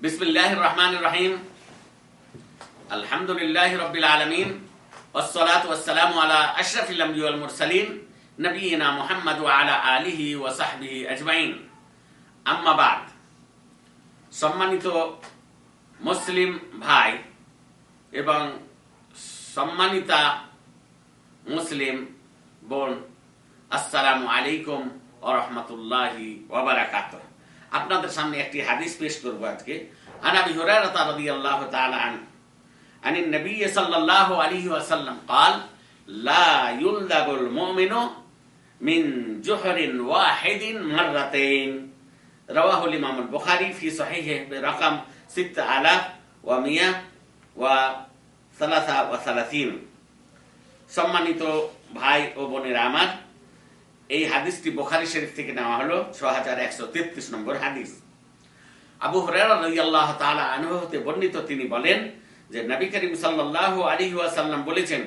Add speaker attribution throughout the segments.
Speaker 1: بسم الله الرحمن الرحيم الحمد لله رب العالمين والصلاة والسلام على أشرف الأنبياء والمرسلين نبينا محمد وعلى آله وصحبه أجمعين أما بعد সম্মানিত মুসলিম ভাই এবং সম্মানিতা মুসলিম বোন আসসালামু আলাইকুম ও রহমতুল্লাহি ওবারাকাত আপনাদের সামনে একটি হাদিস পেশ করবো আজকে عن ابي هريره رضي الله تعالى عنه عن النبي صلى الله عليه وسلم قال لا يلدغ المؤمن من جحر واحد مرتين رواه الامام البخاري في صحيحه برقم 6133 সম্মানিত ভাই ও বোনেরা আমার এই হাদিসটি বোখারি শরীফ থেকে নেওয়া হলো ছ হাজার একশো তেত্রিশ নম্বর হাদিস। আবু হতে বর্ণিত তিনি বলেন যে, নবী করিম সাল্লাল্লাহু আলাইহি ওয়াসাল্লাম বলেছেন,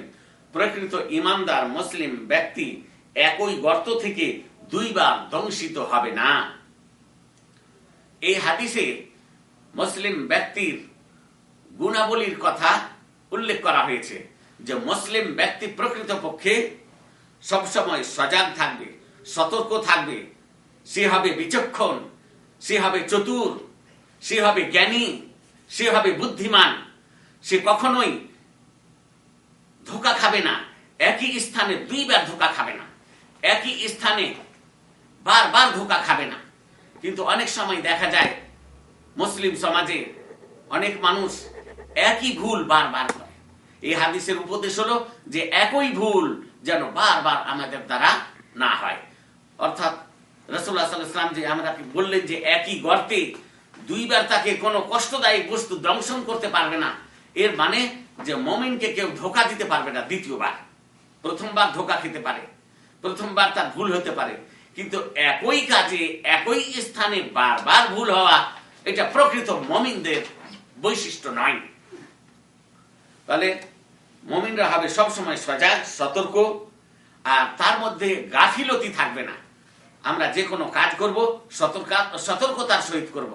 Speaker 1: প্রকৃত ইমানদার মুসলিম ব্যক্তি একই গর্ত থেকে দুইবার দংশিত হবে না। এই হাদিসে মুসলিম ব্যক্তির গুণাবলীর কথা উল্লেখ করা হয়েছে যে, মুসলিম ব্যক্তি প্রকৃত পক্ষে সবসময় সজাগ থাকবে, সতর্ক থাকবে। সে হবে বিচক্ষণ, সে হবে চতুর, সে হবে জ্ঞানী, সে হবে বুদ্ধিমান। সে কখনোই ধোকা খাবে না, একই স্থানে দুইবার ধোকা খাবে না, একই স্থানে বারবার ধোকা খাবে না। কিন্তু অনেক সময় দেখা যায়, মুসলিম সমাজে অনেক মানুষ একই ভুল বারবার করে। এই হাদিসের উপদেশ হলো যে একই ভুল যেন বারবার আমাদের দ্বারা না হয়। অর্থাৎ রসুল্লাহ সাল্লাম যে আমরা বললেন যে একই গর্তে দুইবার তাকে কোনো কষ্টদায়ী বস্তু দংশন করতে পারবে না, এর মানে যে মমিনকে কেউ ধোকা দিতে পারবে না দ্বিতীয়বার। প্রথমবার ধোকা খেতে পারে, প্রথমবার তার ভুল হতে পারে, কিন্তু একই কাজে, একই স্থানে বারবার ভুল হওয়া, এটা প্রকৃত মমিনদের বৈশিষ্ট্য নয়। তাহলে মমিনরা হবে সবসময় সজাগ সতর্ক, আর তার মধ্যে গাফিলতি থাকবে না। আমরা যে কোনো কাজ করব, সতর্কা, সতর্কতার সহিত করব।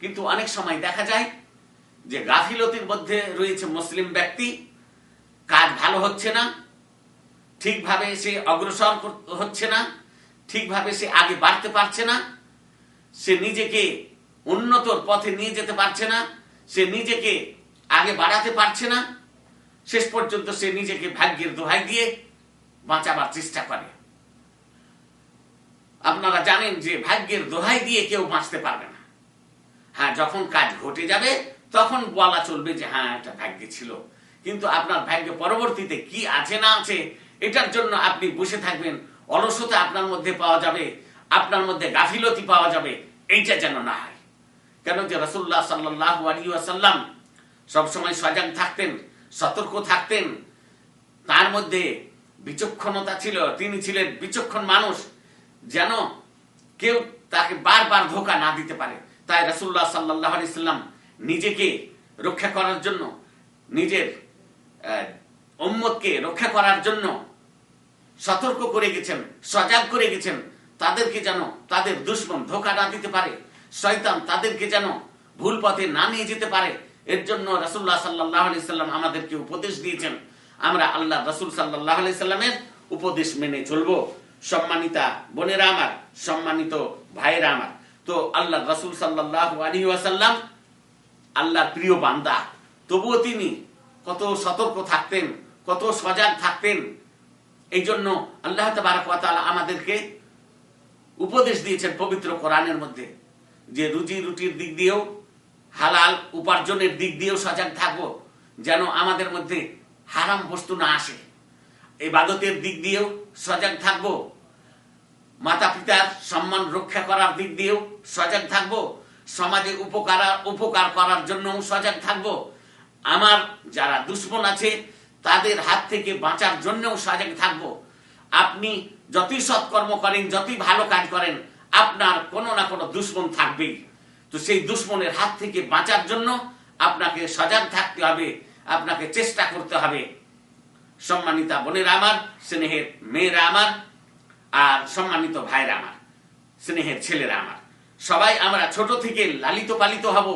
Speaker 1: কিন্তু অনেক সময় দেখা যায় যে গাফিলতির মধ্যে রয়েছে মুসলিম ব্যক্তি, কাজ ভালো হচ্ছে না, ঠিকভাবে সে অগ্রসর হচ্ছে না, ঠিকভাবে সে আগে বাড়তে পারছে না, সে নিজেকে উন্নতর পথে নিয়ে যেতে পারছে না, সে নিজেকে আগে বাড়াতে পারছে না শেষ পর্যন্ত সে নিজেকে ভাগ্যের দোহাই দিয়ে বাঁচাবার চেষ্টা করে। আপনারা জানেন যে ভাগ্যের দোহাই দিয়ে কেউ বাঁচতে পারবে না। হ্যাঁ যখন কাজ ঘটে যাবে, তখন বলা চলবে যে হ্যাঁ এটা ভাগ্যে ছিল। কিন্তু আপনার ভাগ্যে পরবর্তীতে কি আছে না আছে, এটার জন্য আপনি বসে থাকবেন। অলসতা আপনার মধ্যে পাওয়া যাবে, আপনার মধ্যে গাফিলতি পাওয়া যাবে, এইটা যেন না হয়। কেন যে রসুল্লাহ সাল্লাহ আলী আসাল্লাম সবসময় সজাগ থাকতেন সতর্ক থাকতেন। তার মধ্যে বিচক্ষণতা ছিল, তিনি ছিলেন বিচক্ষণ মানুষ, যেন কেউ তাকে বারবার ধোকা না দিতে পারে। তাই রসুল্লাহ সাল্লাহ আলি সাল্লাম নিজেকে রক্ষা করার জন্য, নিজের উম্মতকে রক্ষা করার জন্য সতর্ক করে গেছেন, সজাগ করে গেছেন। তাদেরকে যেন তাদের দুশ্মন ধোকা না দিতে পারে, শয়তান তাদেরকে যেন ভুল পথে না নিয়ে যেতে পারে। এর জন্য রাসুল্লাহ সাল্লাহ আলি সাল্লাম আমাদেরকে উপদেশ দিয়েছেন, আমরা আল্লাহ রসুল সাল্লাহ আলি সাল্লামের উপদেশ মেনে চলবো। সম্মানিতা বোনেরা আমার, সম্মানিত ভাইয়েরা আমার, তো আল্লাহ রসুল সাল্লাহ আলী ওয়াসাল্লাম আল্লাহর প্রিয় বান্দা। তবুও তিনি কত সতর্ক থাকতেন, কত সজাগ থাকতেন। এই জন্য আল্লাহ তালা আমাদেরকে উপদেশ দিয়েছেন পবিত্র কোরআনের মধ্যে, যে রুজি রুটির দিক দিয়েও হালাল উপার্জনের দিক দিয়েও সজাগ থাকব, যেন আমাদের মধ্যে হারাম বস্তু না আসে। এবাদতের দিক দিয়েও সজাগ থাকব মাতা পিতার সম্মান রক্ষা করার দিক দিয়েও সজাগ থাকব, সমাজে উপকার উপকার করার জন্য সজাগ থাকব। আমার যারা দুশ্মন আছে, তাদের হাত থেকে বাঁচার জন্যও সজাগ থাকব। আপনি যতই সৎকর্ম করেন, যতই ভালো কাজ করেন, আপনার কোনো না কোনো দুশ্মন থাকবেই। তো সেই দুশ্মনের হাত থেকে বাঁচার জন্য আপনাকে সজাগ থাকতে হবে, আপনাকে চেষ্টা করতে হবে। সম্মানিতা বোনেরা আমার, স্নেহের মেয়েরা আমার, আর সম্মানিত ভাইরা আমার, স্নেহের ছেলেরা আমার। সবাই আমরা ছোট থেকে লালিত পালিত হব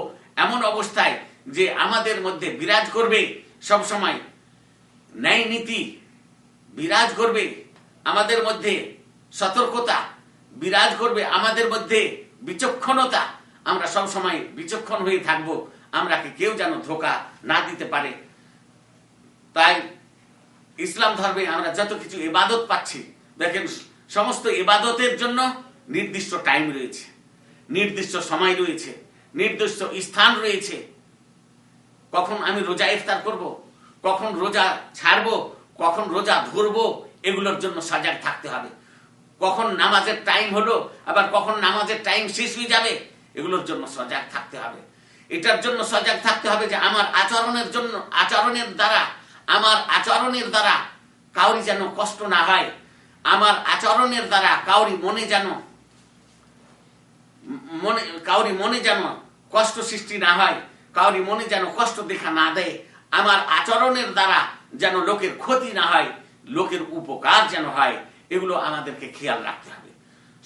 Speaker 1: এমন অবস্থায় যে আমাদের মধ্যে বিরাজ করবে সব সময় ন্যায় নীতি বিরাজ করবে, আমাদের মধ্যে সতর্কতা বিরাজ করবে, আমাদের মধ্যে বিচক্ষণতা আমরা সব সময় বিচক্ষণ হয়ে থাকব। আমরা কেউ যেন ধোকা না দিতে পারে। তাই ইসলাম ধর্মে আমরা যত কিছু ইবাদত পাচ্ছি, দেখেন, সমস্ত ইবাদতের জন্য নির্দিষ্ট টাইম রয়েছে, নির্দিষ্ট সময় রয়েছে, নির্দিষ্ট স্থান রয়েছে। কখন আমি রোজা ইফতার করব, কখন রোজা ছাড়বো, কখন রোজা ধরবো, এগুলোর জন্য সজাগ থাকতে হবে। কখন নামাজের টাইম হলো, আবার কখন নামাজের টাইম শেষ হয়ে যাবে এগুলোর জন্য সজাগ থাকতে হবে। এটার জন্য সজাগ থাকতে হবে যে আমার আচরণের জন্য, আচরণের দ্বারা, আমার আচরণের দ্বারা কাউরি যেন কষ্ট না হয়। আমার আচরণের দ্বারা কাউরি মনে যেন, মনে, কাউরি মনে যেন কষ্ট সৃষ্টি না হয়, কাউরি মনে যেন কষ্ট দেখা না দেয়। আমার আচরণের দ্বারা যেন লোকের ক্ষতি না হয়, লোকের উপকার যেন হয়, এগুলো আমাদেরকে খেয়াল রাখতে হবে।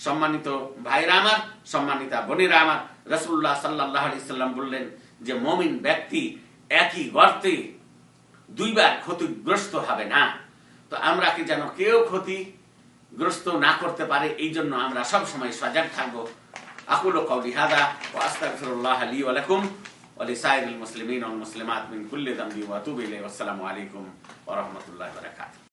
Speaker 1: সম্মানিত ভাইরা আমার, সম্মানিতা বোনেরা আমার রসুল্লাহ সাল্লাহ সাল্লাম বললেন যে মমিন ব্যক্তি একই গর্তে দুইবার ক্ষতিগ্রস্ত হবে না। তো আমরা কি যেন কেউ ক্ষতিগ্রস্ত না করতে পারে, এই জন্য আমরা সব সময় সজাগ থাকব। আকুল কৌলি হাদা ও আস্তাগফিরুল্লাহ লি ওয়া লাকুম ওয়া লিসাইরিল মুসলিমিন ওয়াল মুসলিমাত মিন কুল্লি যামবি আসসালামু আলাইকুম ওয়া রাহমাতুল্লাহি